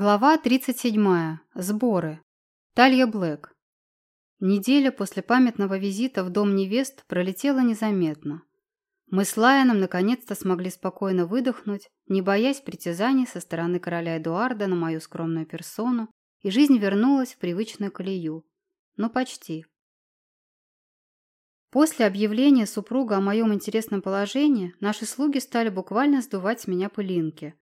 Глава 37. Сборы. Талья Блэк. Неделя после памятного визита в дом невест пролетела незаметно. Мы с Лайоном наконец-то смогли спокойно выдохнуть, не боясь притязаний со стороны короля Эдуарда на мою скромную персону, и жизнь вернулась в привычную колею. Но почти. После объявления супруга о моем интересном положении, наши слуги стали буквально сдувать с меня пылинки,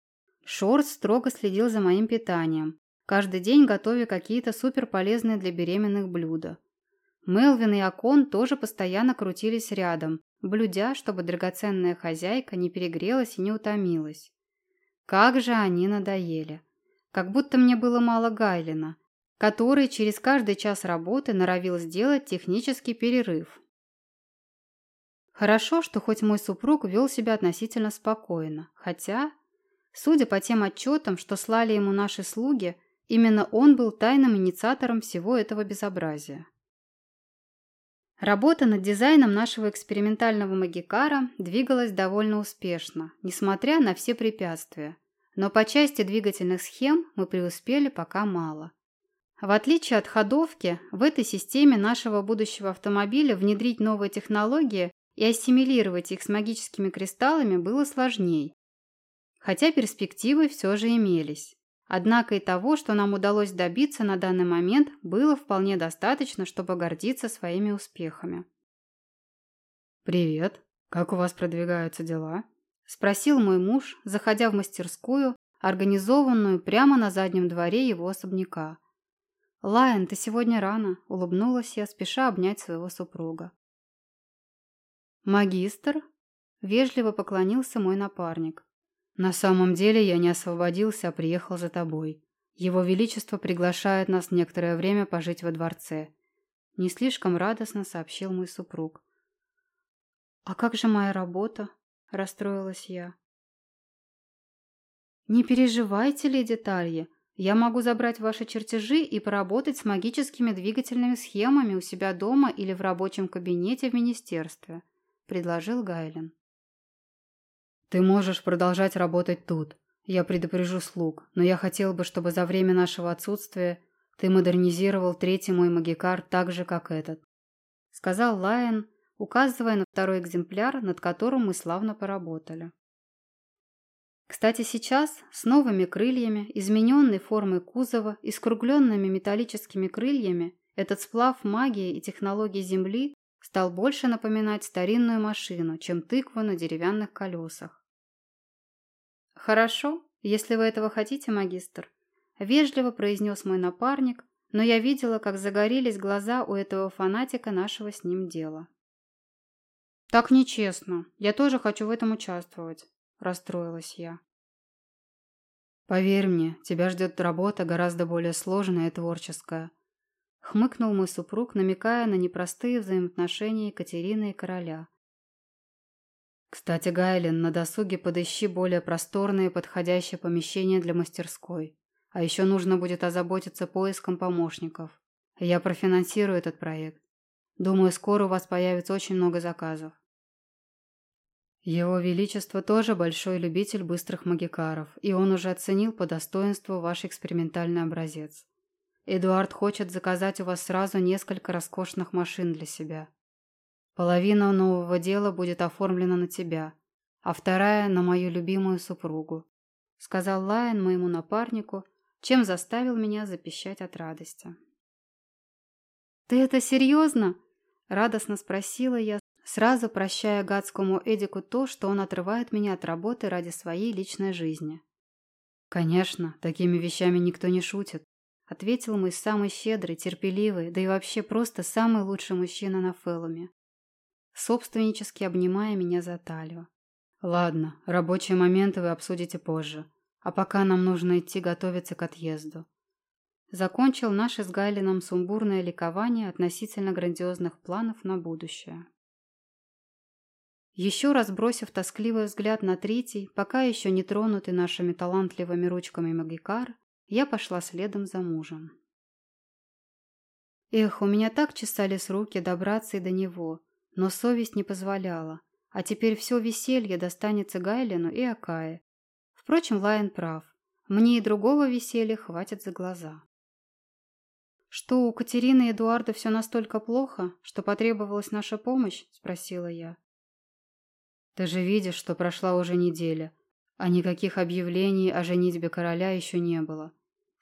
Шорт строго следил за моим питанием, каждый день готовя какие-то суперполезные для беременных блюда. Мелвин и Акон тоже постоянно крутились рядом, блюдя, чтобы драгоценная хозяйка не перегрелась и не утомилась. Как же они надоели. Как будто мне было мало Гайлина, который через каждый час работы норовил сделать технический перерыв. Хорошо, что хоть мой супруг вел себя относительно спокойно, хотя Судя по тем отчетам, что слали ему наши слуги, именно он был тайным инициатором всего этого безобразия. Работа над дизайном нашего экспериментального магикара двигалась довольно успешно, несмотря на все препятствия. Но по части двигательных схем мы преуспели пока мало. В отличие от ходовки, в этой системе нашего будущего автомобиля внедрить новые технологии и ассимилировать их с магическими кристаллами было сложнее, хотя перспективы все же имелись. Однако и того, что нам удалось добиться на данный момент, было вполне достаточно, чтобы гордиться своими успехами. «Привет. Как у вас продвигаются дела?» – спросил мой муж, заходя в мастерскую, организованную прямо на заднем дворе его особняка. «Лайон, ты сегодня рано», – улыбнулась я, спеша обнять своего супруга. «Магистр?» – вежливо поклонился мой напарник. «На самом деле я не освободился, а приехал за тобой. Его Величество приглашает нас некоторое время пожить во дворце», – не слишком радостно сообщил мой супруг. «А как же моя работа?» – расстроилась я. «Не переживайте, леди Талья. Я могу забрать ваши чертежи и поработать с магическими двигательными схемами у себя дома или в рабочем кабинете в министерстве», – предложил Гайлен. Ты можешь продолжать работать тут. Я предупрежу слуг, но я хотел бы, чтобы за время нашего отсутствия ты модернизировал третий мой магикар так же, как этот», — сказал Лайон, указывая на второй экземпляр, над которым мы славно поработали. Кстати, сейчас с новыми крыльями, измененной формой кузова и скругленными металлическими крыльями этот сплав магии и технологий Земли стал больше напоминать старинную машину, чем тыкву на деревянных колесах. «Хорошо, если вы этого хотите, магистр», – вежливо произнес мой напарник, но я видела, как загорелись глаза у этого фанатика нашего с ним дела. «Так нечестно. Я тоже хочу в этом участвовать», – расстроилась я. «Поверь мне, тебя ждет работа гораздо более сложная и творческая», хмыкнул мой супруг, намекая на непростые взаимоотношения Екатерины и короля. Кстати, Гайлен, на досуге подыщи более просторное и подходящее помещение для мастерской. А еще нужно будет озаботиться поиском помощников. Я профинансирую этот проект. Думаю, скоро у вас появится очень много заказов. Его Величество тоже большой любитель быстрых магикаров, и он уже оценил по достоинству ваш экспериментальный образец. Эдуард хочет заказать у вас сразу несколько роскошных машин для себя. Половина нового дела будет оформлена на тебя, а вторая – на мою любимую супругу», – сказал Лайон моему напарнику, чем заставил меня запищать от радости. «Ты это серьезно?» – радостно спросила я, сразу прощая гадскому Эдику то, что он отрывает меня от работы ради своей личной жизни. «Конечно, такими вещами никто не шутит», Ответил мой самый щедрый, терпеливый, да и вообще просто самый лучший мужчина на Феллуме. Собственнически обнимая меня за талию. Ладно, рабочие моменты вы обсудите позже. А пока нам нужно идти готовиться к отъезду. Закончил наше с Гайлином сумбурное ликование относительно грандиозных планов на будущее. Еще раз бросив тоскливый взгляд на третий, пока еще не тронутый нашими талантливыми ручками магикар, я пошла следом за мужем. Эх, у меня так чесались руки добраться и до него, но совесть не позволяла, а теперь все веселье достанется Гайлину и Акае. Впрочем, Лайон прав. Мне и другого веселья хватит за глаза. «Что, у Катерины и Эдуарда все настолько плохо, что потребовалась наша помощь?» – спросила я. «Ты же видишь, что прошла уже неделя, а никаких объявлений о женитьбе короля еще не было», –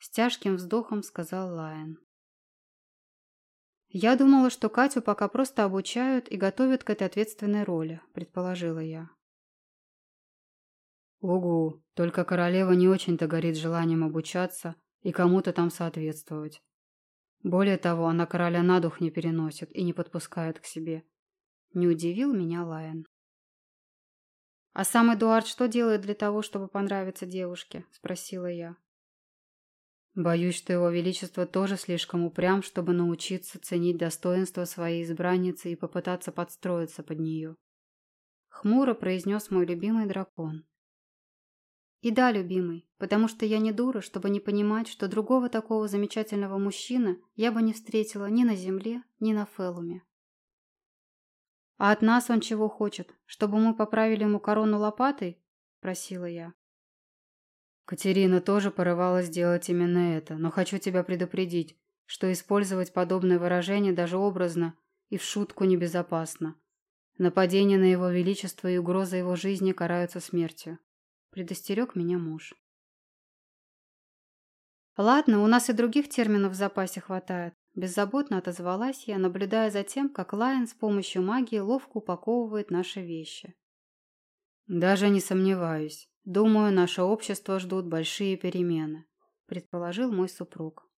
с тяжким вздохом сказал Лайон. «Я думала, что Катю пока просто обучают и готовят к этой ответственной роли», – предположила я. «Угу, только королева не очень-то горит желанием обучаться и кому-то там соответствовать. Более того, она короля на дух не переносит и не подпускает к себе. Не удивил меня Лайон. «А сам Эдуард что делает для того, чтобы понравиться девушке?» – спросила я. «Боюсь, что его величество тоже слишком упрям, чтобы научиться ценить достоинство своей избранницы и попытаться подстроиться под нее», – хмуро произнес мой любимый дракон. И да, любимый, потому что я не дура, чтобы не понимать, что другого такого замечательного мужчины я бы не встретила ни на земле, ни на Фелуме. «А от нас он чего хочет? Чтобы мы поправили ему корону лопатой?» – просила я. Катерина тоже порывалась сделать именно это, но хочу тебя предупредить, что использовать подобное выражение даже образно и в шутку небезопасно. Нападение на его величество и угроза его жизни караются смертью предостерег меня муж. «Ладно, у нас и других терминов в запасе хватает», – беззаботно отозвалась я, наблюдая за тем, как Лайон с помощью магии ловко упаковывает наши вещи. «Даже не сомневаюсь. Думаю, наше общество ждут большие перемены», – предположил мой супруг.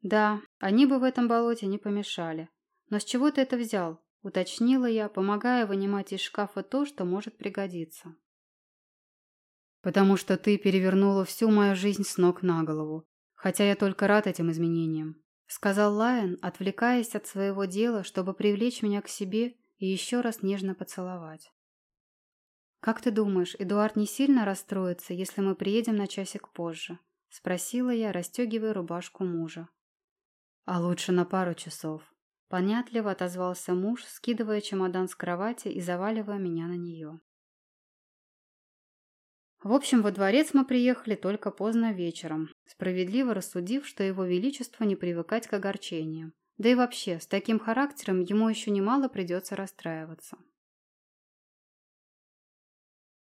«Да, они бы в этом болоте не помешали. Но с чего ты это взял?» – уточнила я, помогая вынимать из шкафа то, что может пригодиться. Потому что ты перевернула всю мою жизнь с ног на голову, хотя я только рад этим изменениям», — сказал Лайон, отвлекаясь от своего дела, чтобы привлечь меня к себе и еще раз нежно поцеловать. «Как ты думаешь, Эдуард не сильно расстроится, если мы приедем на часик позже?» — спросила я, расстегивая рубашку мужа. «А лучше на пару часов», — понятливо отозвался муж, скидывая чемодан с кровати и заваливая меня на нее. В общем, во дворец мы приехали только поздно вечером, справедливо рассудив, что его величество не привыкать к огорчениям. Да и вообще, с таким характером ему еще немало придется расстраиваться.